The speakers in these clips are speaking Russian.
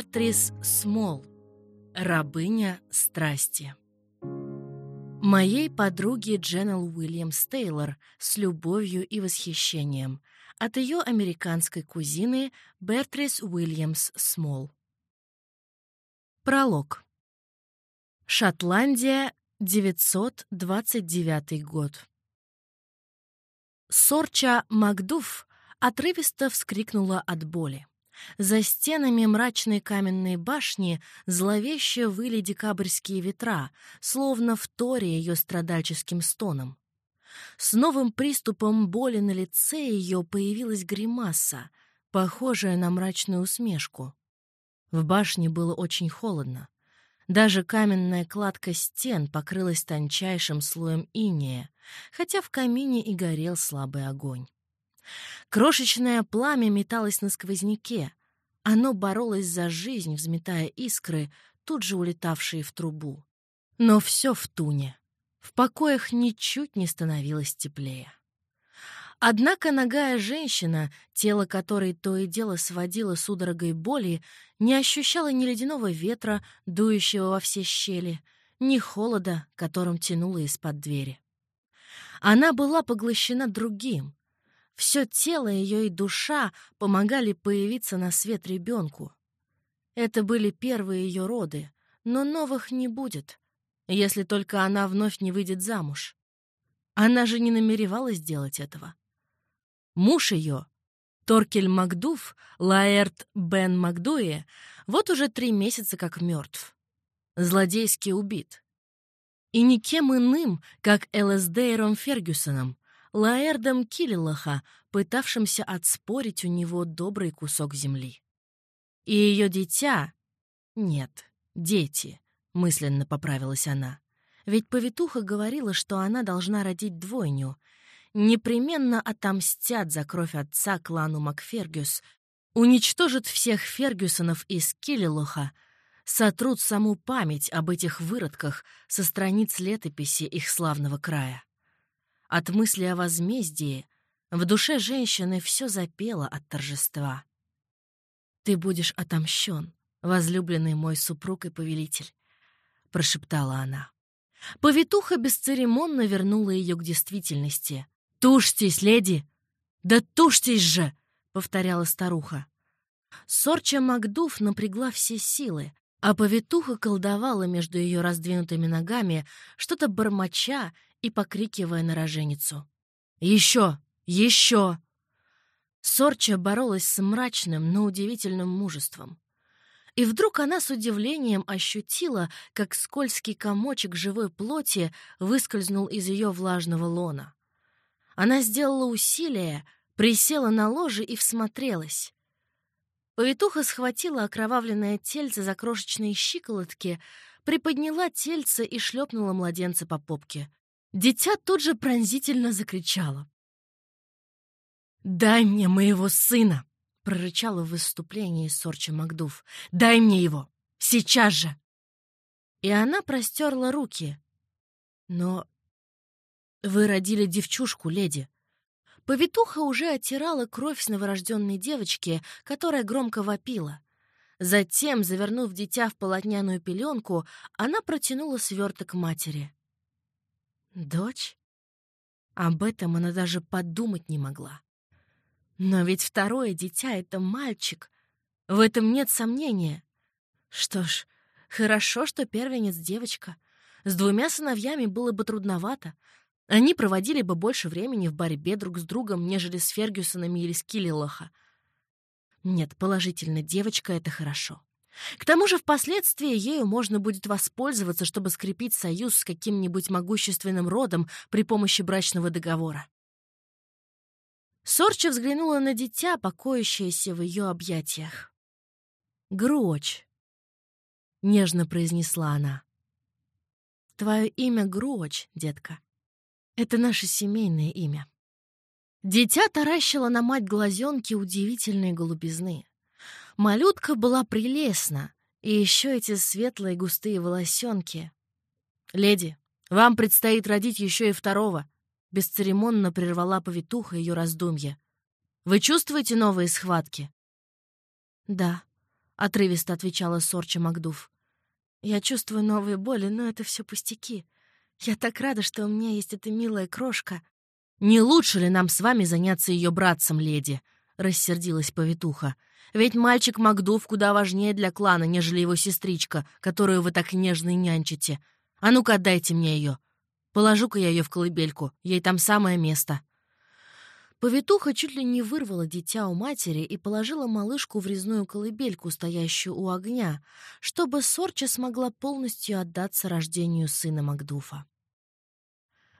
Бертрис Смол. Рабыня страсти. Моей подруге Дженнел Уильямс Тейлор с любовью и восхищением от ее американской кузины Бертрис Уильямс Смол. Пролог. Шотландия, 929 год. Сорча Макдуф отрывисто вскрикнула от боли. За стенами мрачной каменной башни зловеще выли декабрьские ветра, словно в торе ее страдальческим стоном. С новым приступом боли на лице ее появилась гримаса, похожая на мрачную усмешку. В башне было очень холодно. Даже каменная кладка стен покрылась тончайшим слоем инея, хотя в камине и горел слабый огонь. Крошечное пламя металось на сквозняке. Оно боролось за жизнь, взметая искры, тут же улетавшие в трубу. Но все в туне. В покоях ничуть не становилось теплее. Однако ногая женщина, тело которой то и дело сводило судорогой боли, не ощущала ни ледяного ветра, дующего во все щели, ни холода, которым тянуло из-под двери. Она была поглощена другим, все тело ее и душа помогали появиться на свет ребенку. Это были первые ее роды, но новых не будет, если только она вновь не выйдет замуж. Она же не намеревалась делать этого. Муж ее, Торкель Макдуф, Лаэрт Бен Макдуэ, вот уже три месяца как мертв. Злодейски убит. И никем иным, как Элэсдейром Фергюсоном, Лаэрдом Киллилаха, пытавшимся отспорить у него добрый кусок земли. И ее дитя... Нет, дети, мысленно поправилась она. Ведь повитуха говорила, что она должна родить двойню. Непременно отомстят за кровь отца клану Макфергюс, уничтожат всех Фергюсонов из Киллилоха, сотрут саму память об этих выродках со страниц летописи их славного края. От мысли о возмездии в душе женщины все запело от торжества. «Ты будешь отомщен, возлюбленный мой супруг и повелитель», — прошептала она. Повитуха бесцеремонно вернула ее к действительности. «Тушьтесь, леди!» «Да тушьтесь же!» — повторяла старуха. Сорча Макдув напрягла все силы, а повитуха колдовала между ее раздвинутыми ногами, что-то бормоча и покрикивая на роженицу. «Еще! Еще!» Сорча боролась с мрачным, но удивительным мужеством. И вдруг она с удивлением ощутила, как скользкий комочек живой плоти выскользнул из ее влажного лона. Она сделала усилие, присела на ложе и всмотрелась. Повитуха схватила окровавленное тельце за крошечные щиколотки, приподняла тельце и шлепнула младенца по попке. Дитя тут же пронзительно закричало. «Дай мне моего сына!» — прорычала в выступлении Сорча Макдув. «Дай мне его! Сейчас же!» И она простерла руки. «Но вы родили девчушку, леди!» Повитуха уже оттирала кровь с новорожденной девочки, которая громко вопила. Затем, завернув дитя в полотняную пеленку, она протянула сверток матери. Дочь? Об этом она даже подумать не могла. Но ведь второе дитя — это мальчик. В этом нет сомнения. Что ж, хорошо, что первенец — девочка. С двумя сыновьями было бы трудновато. Они проводили бы больше времени в борьбе друг с другом, нежели с Фергюсонами или с Киллилоха. Нет, положительно, девочка — это хорошо. К тому же впоследствии ею можно будет воспользоваться, чтобы скрепить союз с каким-нибудь могущественным родом при помощи брачного договора. Сорча взглянула на дитя, покоящееся в ее объятиях. «Гроч», — нежно произнесла она. «Твое имя Гроч, детка. Это наше семейное имя». Дитя таращило на мать глазенки удивительной голубизны. Малютка была прелестна, и еще эти светлые густые волосенки. «Леди, вам предстоит родить еще и второго», — бесцеремонно прервала повитуха ее раздумья. «Вы чувствуете новые схватки?» «Да», — отрывисто отвечала Сорча Макдув. «Я чувствую новые боли, но это все пустяки. Я так рада, что у меня есть эта милая крошка». «Не лучше ли нам с вами заняться ее братцем, леди?» — рассердилась повитуха. «Ведь мальчик Макдув куда важнее для клана, нежели его сестричка, которую вы так нежно и нянчите. А ну-ка отдайте мне ее. Положу-ка я ее в колыбельку, ей там самое место». Повитуха чуть ли не вырвала дитя у матери и положила малышку в резную колыбельку, стоящую у огня, чтобы Сорча смогла полностью отдаться рождению сына Макдуфа.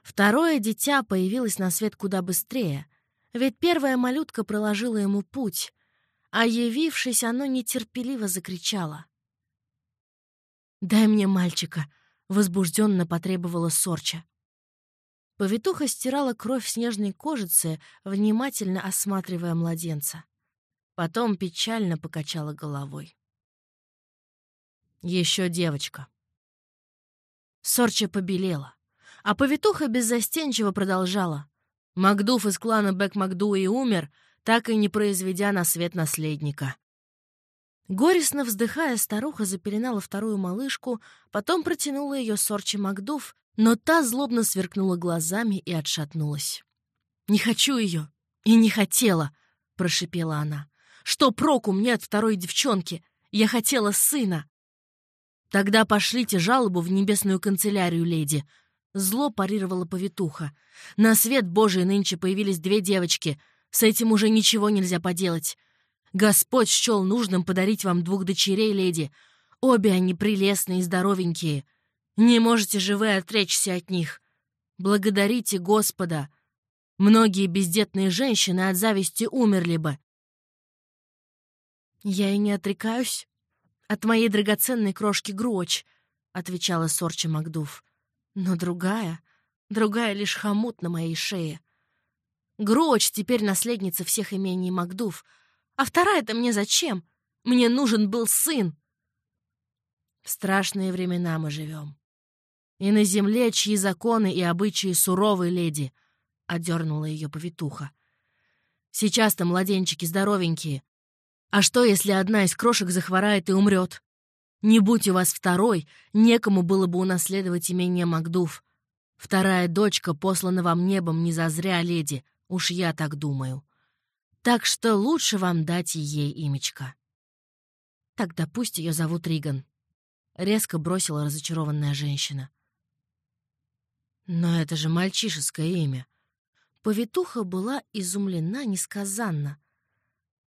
Второе дитя появилось на свет куда быстрее, ведь первая малютка проложила ему путь, а явившись, оно нетерпеливо закричало. «Дай мне мальчика!» — возбужденно потребовала Сорча. Повитуха стирала кровь снежной кожицы, внимательно осматривая младенца. Потом печально покачала головой. Еще девочка. Сорча побелела, а повитуха беззастенчиво продолжала. Макдуф из клана Бэк-Макдуи умер, так и не произведя на свет наследника. Горестно вздыхая, старуха запеленала вторую малышку, потом протянула ее Сорче Макдуф, но та злобно сверкнула глазами и отшатнулась. «Не хочу ее! И не хотела!» — прошипела она. «Что проку мне от второй девчонки? Я хотела сына!» «Тогда пошлите жалобу в небесную канцелярию, леди!» Зло парировала повитуха. «На свет Божий нынче появились две девочки. С этим уже ничего нельзя поделать. Господь счел нужным подарить вам двух дочерей, леди. Обе они прелестные и здоровенькие. Не можете же вы отречься от них. Благодарите Господа. Многие бездетные женщины от зависти умерли бы. «Я и не отрекаюсь от моей драгоценной крошки Гроч», — отвечала Сорча Макдув. «Но другая, другая лишь хомут на моей шее. Гроч теперь наследница всех имений Макдув, а вторая-то мне зачем? Мне нужен был сын». В страшные времена мы живем. И на земле, чьи законы и обычаи суровые леди, — одернула ее повитуха. Сейчас-то младенчики здоровенькие. А что, если одна из крошек захворает и умрет? Не будь у вас второй, некому было бы унаследовать имение Макдув. Вторая дочка послана вам небом не зазря, леди, уж я так думаю. Так что лучше вам дать ей имечко. Тогда пусть ее зовут Риган. Резко бросила разочарованная женщина. Но это же мальчишеское имя. Повитуха была изумлена несказанно.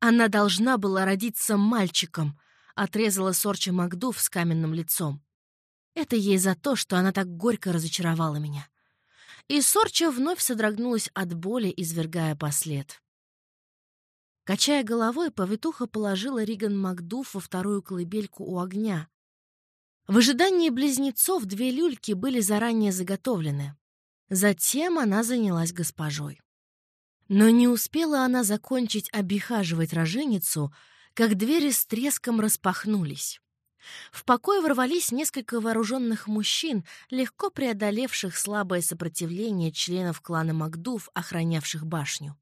Она должна была родиться мальчиком, отрезала Сорча Макдув с каменным лицом. Это ей за то, что она так горько разочаровала меня. И Сорча вновь содрогнулась от боли, извергая послед. Качая головой, повитуха положила Риган Макдуф во вторую колыбельку у огня, в ожидании близнецов две люльки были заранее заготовлены. Затем она занялась госпожой. Но не успела она закончить обихаживать роженицу, как двери с треском распахнулись. В покой ворвались несколько вооруженных мужчин, легко преодолевших слабое сопротивление членов клана Макдув, охранявших башню.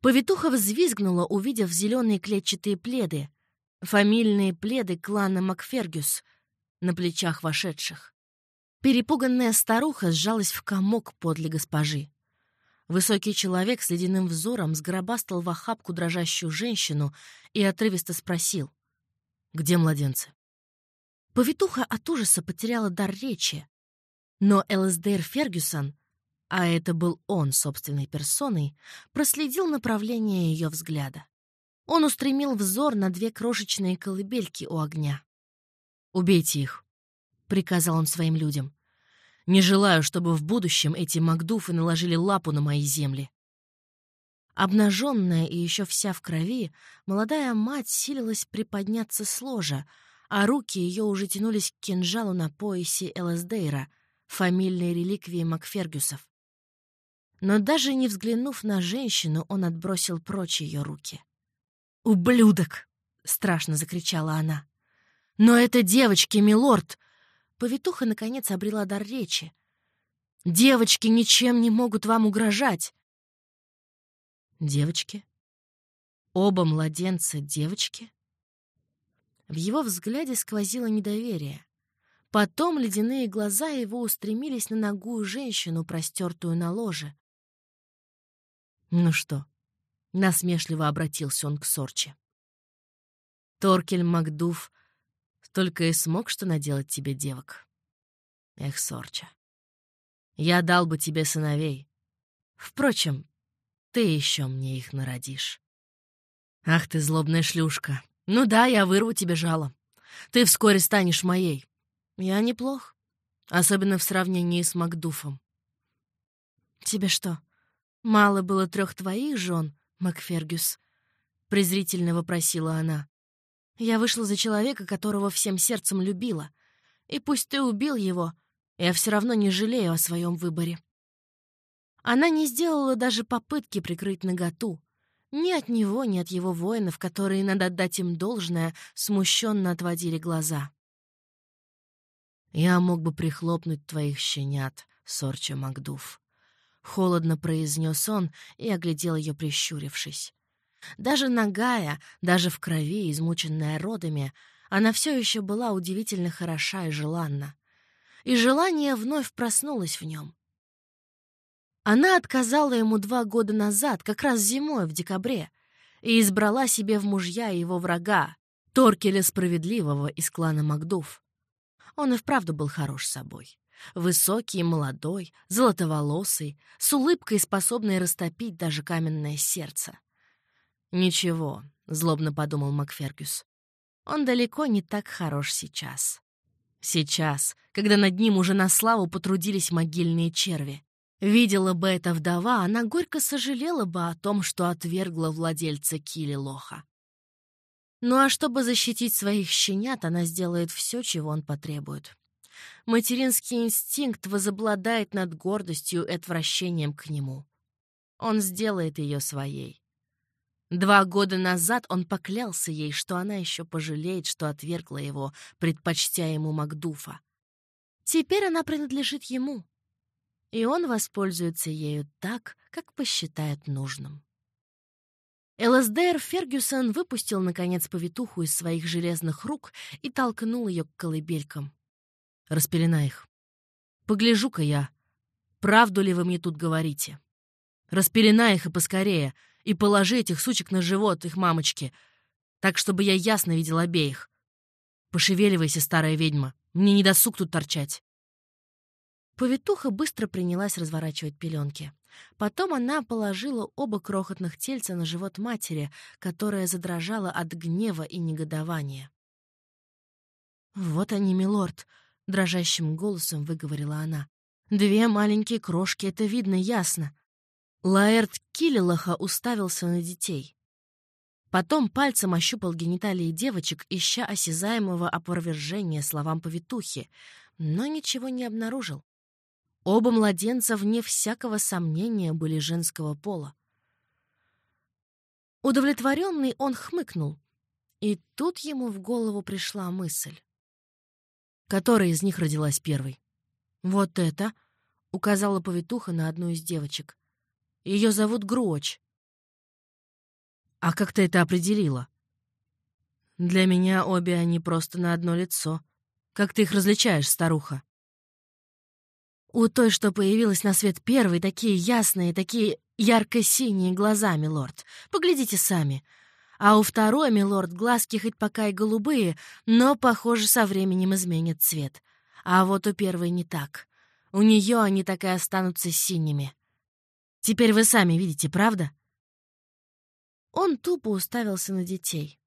Повитуха взвизгнула, увидев зеленые клетчатые пледы, фамильные пледы клана Макфергюс — на плечах вошедших. Перепуганная старуха сжалась в комок подле госпожи. Высокий человек с ледяным взором сгробастал в охапку дрожащую женщину и отрывисто спросил. «Где младенцы?» Повитуха от ужаса потеряла дар речи. Но ЛСДР Фергюсон, а это был он собственной персоной, проследил направление ее взгляда. Он устремил взор на две крошечные колыбельки у огня. «Убейте их», — приказал он своим людям. «Не желаю, чтобы в будущем эти Макдуфы наложили лапу на мои земли». Обнаженная и еще вся в крови, молодая мать силилась приподняться с ложа, а руки ее уже тянулись к кинжалу на поясе Элсдейра, фамильной реликвии Макфергюсов. Но даже не взглянув на женщину, он отбросил прочь ее руки. «Ублюдок!» — страшно закричала она. «Но это девочки, милорд!» Повитуха, наконец, обрела дар речи. «Девочки ничем не могут вам угрожать!» «Девочки? Оба младенца девочки?» В его взгляде сквозило недоверие. Потом ледяные глаза его устремились на ногую женщину, простертую на ложе. «Ну что?» — насмешливо обратился он к Сорче. «Торкель Макдув только и смог что наделать тебе девок. Эх, Сорча, я дал бы тебе сыновей. Впрочем, ты еще мне их народишь. Ах ты, злобная шлюшка. Ну да, я вырву тебе жало. Ты вскоре станешь моей. Я неплох, особенно в сравнении с Макдуфом. Тебе что, мало было трех твоих жен, Макфергюс? Презрительно вопросила она. Я вышла за человека, которого всем сердцем любила. И пусть ты убил его, я все равно не жалею о своем выборе. Она не сделала даже попытки прикрыть наготу. Ни от него, ни от его воинов, которые, надо отдать им должное, смущенно отводили глаза. «Я мог бы прихлопнуть твоих щенят, Сорча Макдув», — холодно произнес он и оглядел ее, прищурившись. Даже нагая, даже в крови, измученная родами, она все еще была удивительно хороша и желанна. И желание вновь проснулось в нем. Она отказала ему два года назад, как раз зимой, в декабре, и избрала себе в мужья его врага, Торкеля Справедливого из клана Макдув. Он и вправду был хорош собой. Высокий, молодой, золотоволосый, с улыбкой, способной растопить даже каменное сердце. «Ничего», — злобно подумал Макфергюс. «Он далеко не так хорош сейчас. Сейчас, когда над ним уже на славу потрудились могильные черви. Видела бы эта вдова, она горько сожалела бы о том, что отвергла владельца Кили Лоха. Ну а чтобы защитить своих щенят, она сделает все, чего он потребует. Материнский инстинкт возобладает над гордостью и отвращением к нему. Он сделает ее своей. Два года назад он поклялся ей, что она еще пожалеет, что отвергла его, предпочтя ему Макдуфа. Теперь она принадлежит ему и он воспользуется ею так, как посчитает нужным. ЛСДР Фергюсон выпустил, наконец, повитуху из своих железных рук и толкнул ее к колыбелькам. «Распелена их. Погляжу-ка я, правду ли вы мне тут говорите? Распелена их и поскорее, и положи этих сучек на живот их мамочки, так, чтобы я ясно видел обеих. Пошевеливайся, старая ведьма, мне не досуг тут торчать». Повитуха быстро принялась разворачивать пеленки. Потом она положила оба крохотных тельца на живот матери, которая задрожала от гнева и негодования. «Вот они, милорд», — дрожащим голосом выговорила она. «Две маленькие крошки, это видно ясно». Лаэрт Киллилаха уставился на детей. Потом пальцем ощупал гениталии девочек, ища осязаемого опровержения словам повитухи, но ничего не обнаружил. Оба младенца, вне всякого сомнения, были женского пола. Удовлетворенный он хмыкнул, и тут ему в голову пришла мысль. Которая из них родилась первой? «Вот это!» — указала повитуха на одну из девочек. «Ее зовут Груоч». «А как ты это определила?» «Для меня обе они просто на одно лицо. Как ты их различаешь, старуха?» У той, что появилась на свет первой, такие ясные, такие ярко-синие глаза, милорд. Поглядите сами. А у второй, милорд, глазки хоть пока и голубые, но, похоже, со временем изменят цвет. А вот у первой не так. У нее они так и останутся синими. Теперь вы сами видите, правда? Он тупо уставился на детей.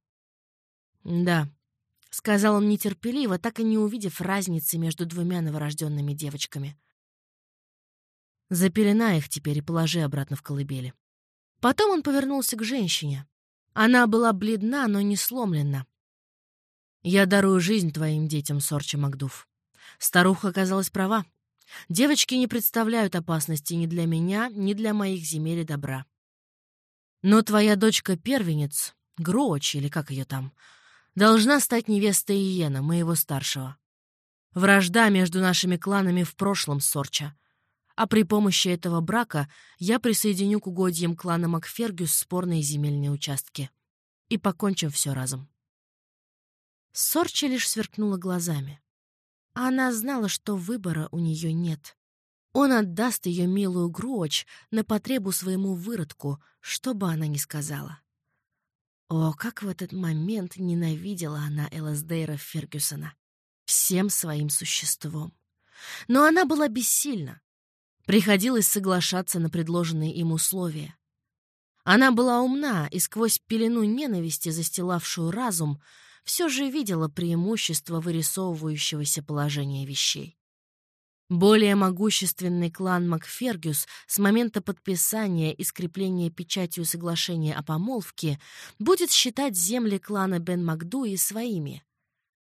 «Да», — сказал он нетерпеливо, так и не увидев разницы между двумя новорожденными девочками. Запелена их теперь и положи обратно в колыбели. Потом он повернулся к женщине. Она была бледна, но не сломлена. «Я дарую жизнь твоим детям, Сорча Макдув». Старуха оказалась права. Девочки не представляют опасности ни для меня, ни для моих земель и добра. Но твоя дочка-первенец, Гроч, или как ее там, должна стать невестой Иена, моего старшего. Вражда между нашими кланами в прошлом, Сорча а при помощи этого брака я присоединю к угодьям клана Макфергюс спорные земельные участки. И покончим все разом. Сорча лишь сверкнула глазами. Она знала, что выбора у нее нет. Он отдаст ее милую Груоч на потребу своему выродку, что бы она ни сказала. О, как в этот момент ненавидела она Эласдейра Фергюсона. Всем своим существом. Но она была бессильна. Приходилось соглашаться на предложенные им условия. Она была умна и сквозь пелену ненависти, застилавшую разум, все же видела преимущество вырисовывающегося положения вещей. Более могущественный клан Макфергюс с момента подписания и скрепления печатью соглашения о помолвке будет считать земли клана Бен Макдуи своими,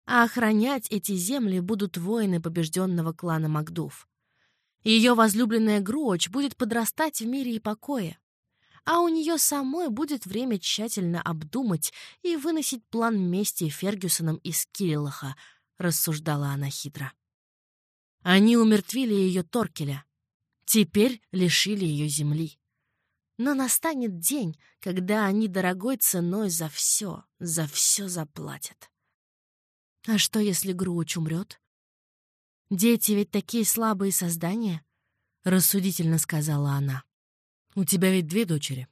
а охранять эти земли будут воины побежденного клана Макдув. Ее возлюбленная Груоч будет подрастать в мире и покое, а у нее самой будет время тщательно обдумать и выносить план мести Фергюсоном из Кириллаха, рассуждала она хитро. Они умертвили ее Торкеля. Теперь лишили ее земли. Но настанет день, когда они дорогой ценой за все, за все заплатят. А что, если Груч умрет? Дети ведь такие слабые создания, — рассудительно сказала она. У тебя ведь две дочери.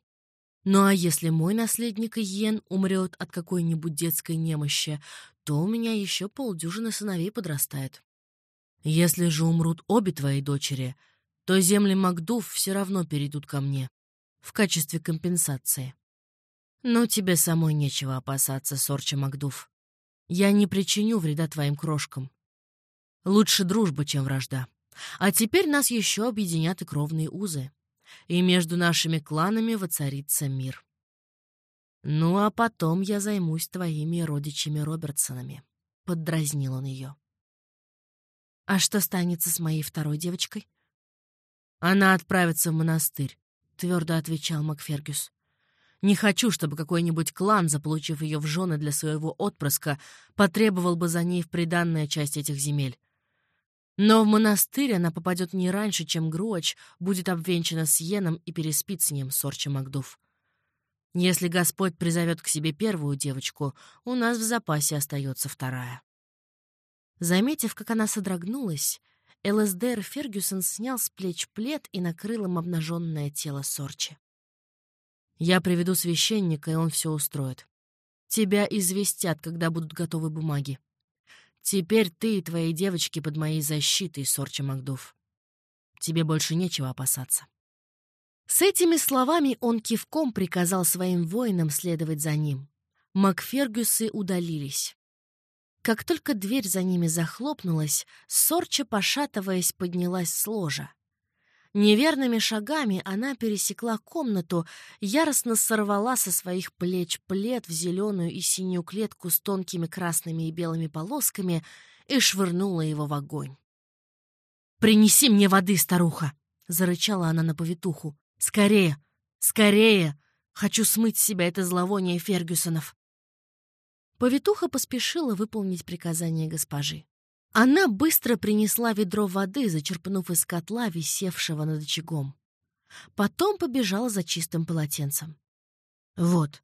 Ну а если мой наследник Йен умрет от какой-нибудь детской немощи, то у меня еще полдюжины сыновей подрастает. Если же умрут обе твои дочери, то земли Макдув все равно перейдут ко мне в качестве компенсации. Но тебе самой нечего опасаться, Сорча Макдув. Я не причиню вреда твоим крошкам. Лучше дружба, чем вражда. А теперь нас еще объединят и кровные узы. И между нашими кланами воцарится мир. Ну а потом я займусь твоими родичами Робертсонами. Поддразнил он ее. А что станется с моей второй девочкой? Она отправится в монастырь, твердо отвечал Макфергюс. Не хочу, чтобы какой-нибудь клан, заполучив ее в жены для своего отпрыска, потребовал бы за ней в приданная часть этих земель. Но в монастырь она попадет не раньше, чем Груач будет обвенчана с Йеном и переспит с ним, Сорча Макдув. Если Господь призовет к себе первую девочку, у нас в запасе остается вторая. Заметив, как она содрогнулась, ЛСДР Фергюсон снял с плеч плед и накрыл им обнаженное тело Сорчи. «Я приведу священника, и он все устроит. Тебя известят, когда будут готовы бумаги. Теперь ты и твои девочки под моей защитой, Сорча Макдув. Тебе больше нечего опасаться». С этими словами он кивком приказал своим воинам следовать за ним. Макфергюсы удалились. Как только дверь за ними захлопнулась, Сорча, пошатываясь, поднялась с ложа. Неверными шагами она пересекла комнату, яростно сорвала со своих плеч плед в зеленую и синюю клетку с тонкими красными и белыми полосками и швырнула его в огонь. «Принеси мне воды, старуха!» — зарычала она на повитуху. «Скорее! Скорее! Хочу смыть с себя это зловоние Фергюсонов!» Повитуха поспешила выполнить приказание госпожи. Она быстро принесла ведро воды, зачерпнув из котла, висевшего над очагом. Потом побежала за чистым полотенцем. Вот,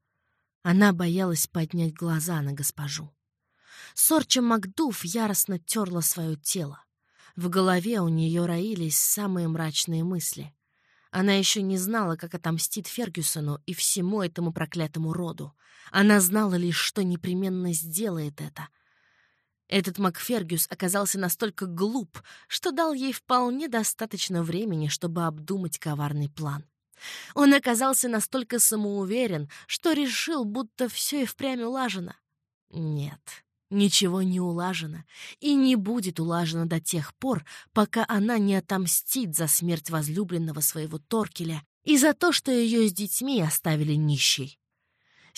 она боялась поднять глаза на госпожу. Сорча Макдув яростно терла свое тело. В голове у нее роились самые мрачные мысли. Она еще не знала, как отомстит Фергюсону и всему этому проклятому роду. Она знала лишь, что непременно сделает это. Этот Макфергюс оказался настолько глуп, что дал ей вполне достаточно времени, чтобы обдумать коварный план. Он оказался настолько самоуверен, что решил, будто все и впрямь улажено. Нет, Ничего не улажено и не будет улажено до тех пор, пока она не отомстит за смерть возлюбленного своего Торкеля и за то, что ее с детьми оставили нищей.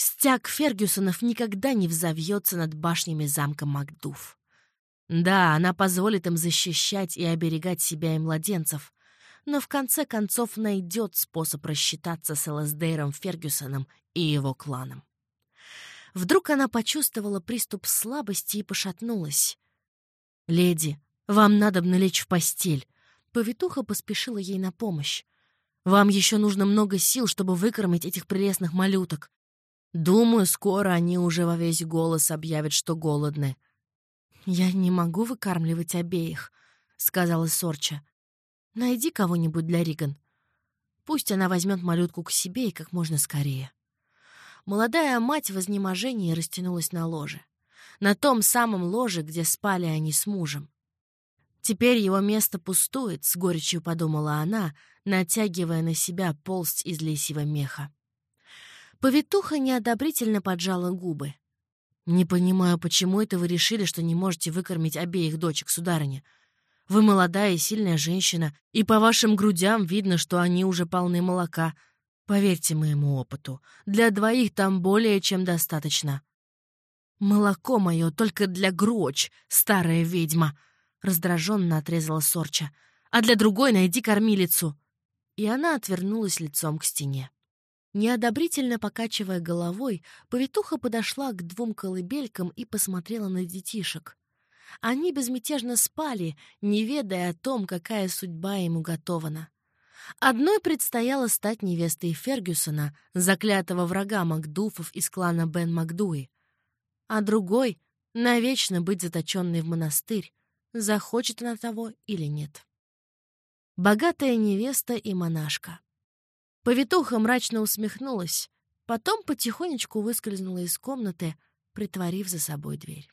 Стяг Фергюсонов никогда не взовьется над башнями замка Макдув. Да, она позволит им защищать и оберегать себя и младенцев, но в конце концов найдет способ рассчитаться с Элсдейром Фергюсоном и его кланом. Вдруг она почувствовала приступ слабости и пошатнулась. «Леди, вам надо налечь в постель». Повитуха поспешила ей на помощь. «Вам еще нужно много сил, чтобы выкормить этих прелестных малюток. Думаю, скоро они уже во весь голос объявят, что голодны. «Я не могу выкармливать обеих», — сказала Сорча. «Найди кого-нибудь для Риган. Пусть она возьмет малютку к себе и как можно скорее». Молодая мать в изнеможении растянулась на ложе. На том самом ложе, где спали они с мужем. Теперь его место пустует, с горечью подумала она, натягивая на себя полсть из лисьего меха. Повитуха неодобрительно поджала губы. «Не понимаю, почему это вы решили, что не можете выкормить обеих дочек, сударыня? Вы молодая и сильная женщина, и по вашим грудям видно, что они уже полны молока. Поверьте моему опыту, для двоих там более чем достаточно». «Молоко мое только для гроч, старая ведьма!» — раздраженно отрезала Сорча. «А для другой найди кормилицу!» И она отвернулась лицом к стене. Неодобрительно покачивая головой, повитуха подошла к двум колыбелькам и посмотрела на детишек. Они безмятежно спали, не ведая о том, какая судьба им уготована. Одной предстояло стать невестой Фергюсона, заклятого врага Макдуфов из клана Бен Макдуи, а другой — навечно быть заточенной в монастырь, захочет она того или нет. Богатая невеста и монашка. Повитуха мрачно усмехнулась, потом потихонечку выскользнула из комнаты, притворив за собой дверь.